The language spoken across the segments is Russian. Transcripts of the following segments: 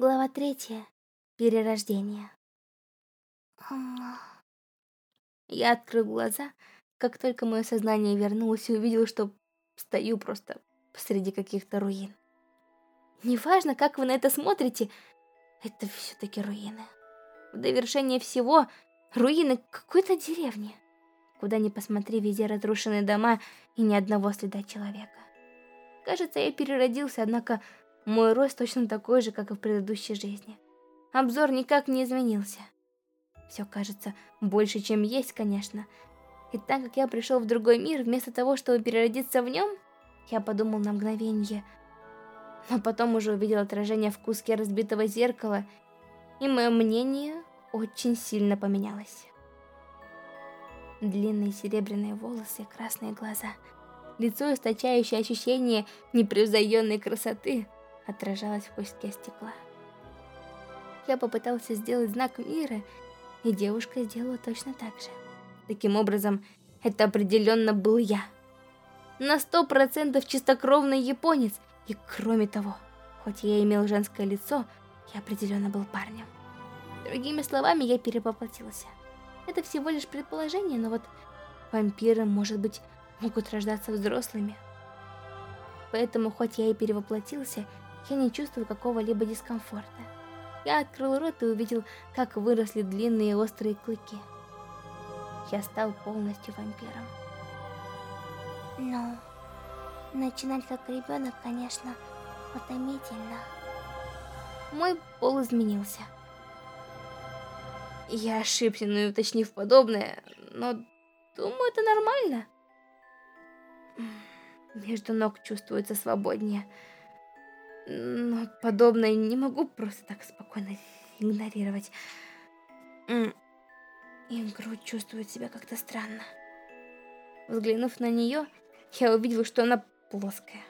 Глава третья. Перерождение. Я открыл глаза, как только мое сознание вернулось и увидел, что стою просто посреди каких-то руин. Неважно, как вы на это смотрите, это все-таки руины. В довершение всего, руины какой-то деревни. Куда ни посмотри, везде разрушенные дома и ни одного следа человека. Кажется, я переродился, однако мой рост точно такой же, как и в предыдущей жизни. Обзор никак не изменился. Все кажется больше, чем есть, конечно. И так как я пришел в другой мир, вместо того, чтобы переродиться в нем, я подумал на мгновение. Но потом уже увидел отражение в куске разбитого зеркала, и мое мнение очень сильно поменялось. Длинные серебряные волосы, красные глаза, лицо, источающее ощущение непревзойденной красоты — отражалась в куске стекла. Я попытался сделать знак мира, и девушка сделала точно так же. Таким образом, это определенно был я. На сто процентов чистокровный японец, и кроме того, хоть я имел женское лицо, я определенно был парнем. Другими словами, я перепоплотился. Это всего лишь предположение, но вот вампиры, может быть, могут рождаться взрослыми. Поэтому, хоть я и перевоплотился, я не чувствую какого-либо дискомфорта. Я открыл рот и увидел, как выросли длинные острые клыки. Я стал полностью вампиром. Ну, начинать как ребенок, конечно, утомительно. Мой пол изменился. Я ошибся, не уточнив подобное, но думаю, это нормально. Между ног чувствуется свободнее. Но подобное не могу просто так спокойно игнорировать. И чувствует себя как-то странно. Взглянув на нее, я увидел, что она плоская.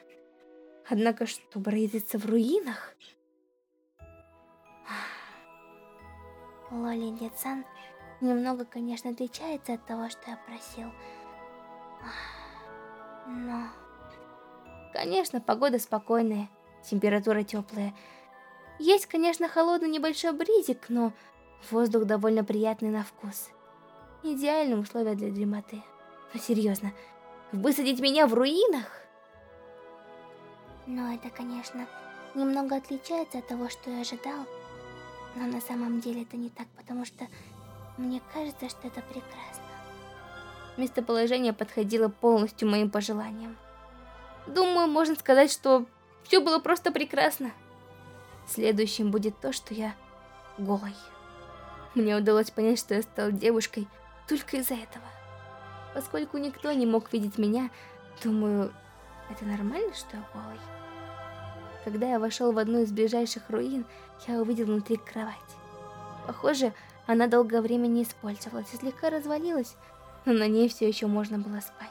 Однако, чтобы родиться в руинах... Лоли Децан немного, конечно, отличается от того, что я просил. Но... Конечно, погода спокойная температура теплая. Есть, конечно, холодный небольшой бризик, но воздух довольно приятный на вкус. Идеальные условия для дремоты. Но серьезно, высадить меня в руинах? Но это, конечно, немного отличается от того, что я ожидал. Но на самом деле это не так, потому что мне кажется, что это прекрасно. Местоположение подходило полностью моим пожеланиям. Думаю, можно сказать, что все было просто прекрасно. Следующим будет то, что я голой. Мне удалось понять, что я стал девушкой только из-за этого. Поскольку никто не мог видеть меня, думаю, это нормально, что я голой? Когда я вошел в одну из ближайших руин, я увидел внутри кровать. Похоже, она долгое время не использовалась и слегка развалилась, но на ней все еще можно было спать.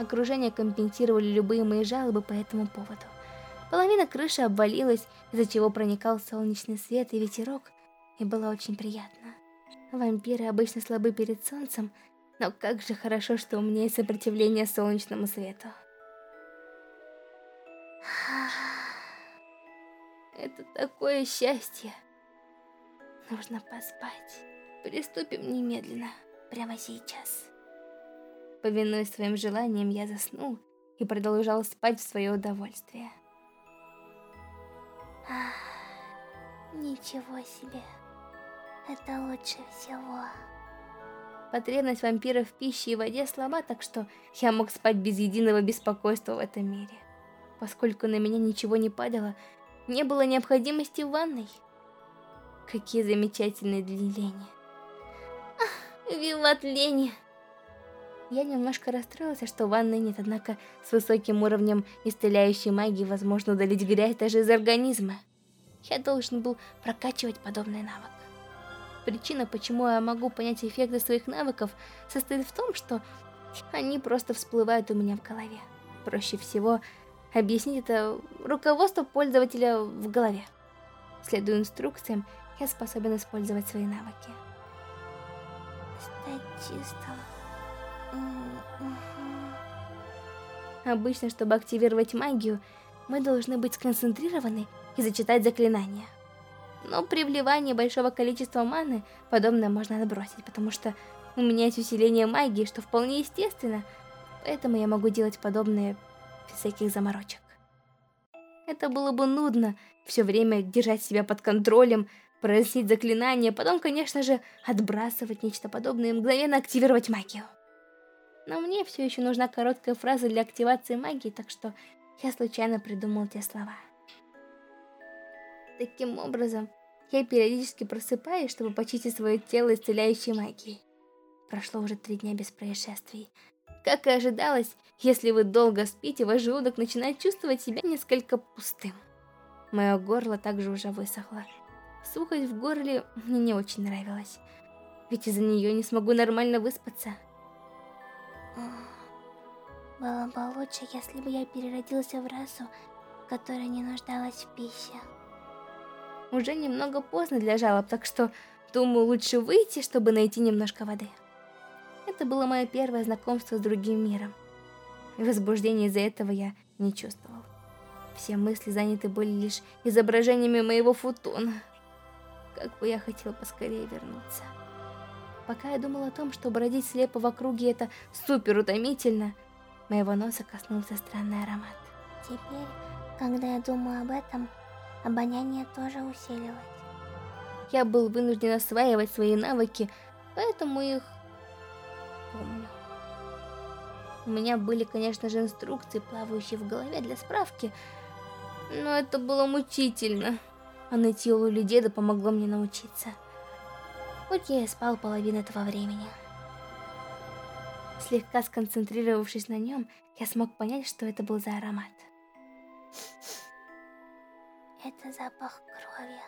Окружение компенсировали любые мои жалобы по этому поводу. Половина крыши обвалилась, из-за чего проникал солнечный свет и ветерок, и было очень приятно. Вампиры обычно слабы перед солнцем, но как же хорошо, что у меня есть сопротивление солнечному свету. Это такое счастье. Нужно поспать. Приступим немедленно, прямо сейчас. Повинуясь своим желаниям, я заснул и продолжал спать в свое удовольствие. Ах, ничего себе. Это лучше всего. Потребность вампиров в пище и воде слаба, так что я мог спать без единого беспокойства в этом мире. Поскольку на меня ничего не падало, не было необходимости в ванной. Какие замечательные для Лени. Ах, виват Лени! Я немножко расстроился, что ванны нет, однако с высоким уровнем исцеляющей магии возможно удалить грязь даже из организма. Я должен был прокачивать подобный навык. Причина, почему я могу понять эффекты своих навыков, состоит в том, что они просто всплывают у меня в голове. Проще всего объяснить это руководство пользователя в голове. Следуя инструкциям, я способен использовать свои навыки. Стать чистым. Обычно, чтобы активировать магию, мы должны быть сконцентрированы и зачитать заклинания. Но при вливании большого количества маны подобное можно отбросить, потому что у меня есть усиление магии, что вполне естественно, поэтому я могу делать подобное без всяких заморочек. Это было бы нудно, все время держать себя под контролем, произносить заклинания, потом, конечно же, отбрасывать нечто подобное и мгновенно активировать магию. Но мне все еще нужна короткая фраза для активации магии, так что я случайно придумал те слова. Таким образом, я периодически просыпаюсь, чтобы почистить свое тело исцеляющей магией. Прошло уже три дня без происшествий. Как и ожидалось, если вы долго спите, ваш желудок начинает чувствовать себя несколько пустым. Мое горло также уже высохло. Сухость в горле мне не очень нравилась, ведь из-за нее не смогу нормально выспаться. Было бы лучше, если бы я переродился в расу, которая не нуждалась в пище. Уже немного поздно для жалоб, так что думаю лучше выйти, чтобы найти немножко воды. Это было мое первое знакомство с другим миром. И возбуждения из-за этого я не чувствовал. Все мысли заняты были лишь изображениями моего футона. Как бы я хотел поскорее вернуться. Пока я думал о том, что бродить слепо в округе это супер утомительно, моего носа коснулся странный аромат. Теперь, когда я думаю об этом, обоняние тоже усилилось. Я был вынужден осваивать свои навыки, поэтому их помню. У меня были, конечно же, инструкции, плавающие в голове для справки, но это было мучительно. А найти Лули деда помогло мне научиться. Хоть я и спал половину этого времени. Слегка сконцентрировавшись на нем, я смог понять, что это был за аромат. Это запах крови.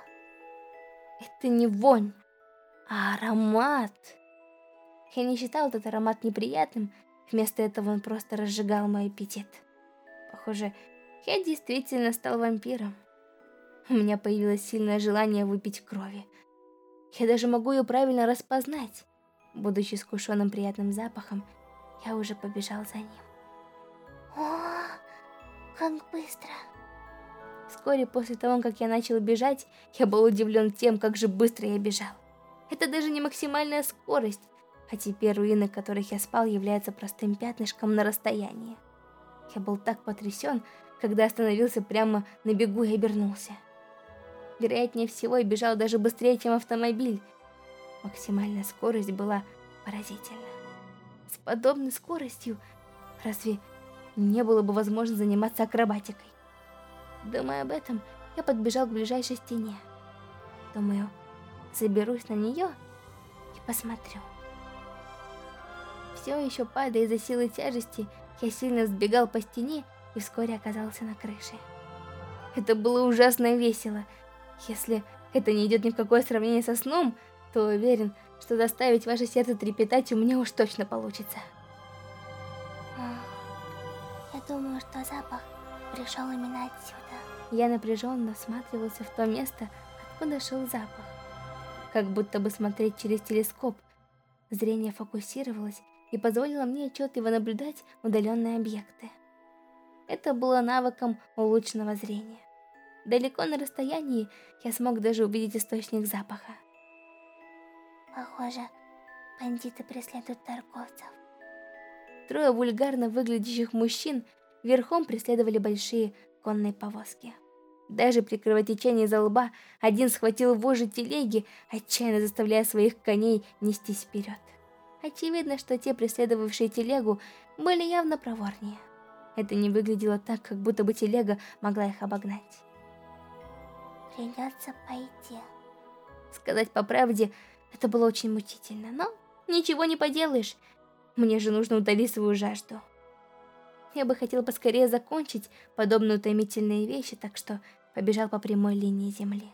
Это не вонь, а аромат. Я не считал этот аромат неприятным, вместо этого он просто разжигал мой аппетит. Похоже, я действительно стал вампиром. У меня появилось сильное желание выпить крови. Я даже могу ее правильно распознать. Будучи искушенным приятным запахом, я уже побежал за ним. О, как быстро! Вскоре после того, как я начал бежать, я был удивлен тем, как же быстро я бежал. Это даже не максимальная скорость, а теперь руины, в которых я спал, являются простым пятнышком на расстоянии. Я был так потрясен, когда остановился прямо на бегу и обернулся. Вероятнее всего, я бежал даже быстрее, чем автомобиль. Максимальная скорость была поразительна. С подобной скоростью разве не было бы возможно заниматься акробатикой? Думая об этом, я подбежал к ближайшей стене. Думаю, заберусь на нее и посмотрю. Все еще падая из-за силы тяжести, я сильно сбегал по стене и вскоре оказался на крыше. Это было ужасно весело. Если это не идет ни в какое сравнение со сном, то уверен, что заставить ваше сердце трепетать у меня уж точно получится. Я думаю, что запах пришел именно отсюда. Я напряженно всматривался в то место, откуда шел запах. Как будто бы смотреть через телескоп. Зрение фокусировалось, и позволила мне отчетливо наблюдать удаленные объекты. Это было навыком улучшенного зрения. Далеко на расстоянии я смог даже увидеть источник запаха. Похоже, бандиты преследуют торговцев. Трое вульгарно выглядящих мужчин верхом преследовали большие конные повозки. Даже при кровотечении за лба один схватил вожжи телеги, отчаянно заставляя своих коней нестись вперед. Очевидно, что те, преследовавшие телегу, были явно проворнее. Это не выглядело так, как будто бы телега могла их обогнать. Придется пойти. Сказать по правде, это было очень мучительно, но ничего не поделаешь. Мне же нужно удалить свою жажду. Я бы хотел поскорее закончить подобные утомительные вещи, так что побежал по прямой линии земли.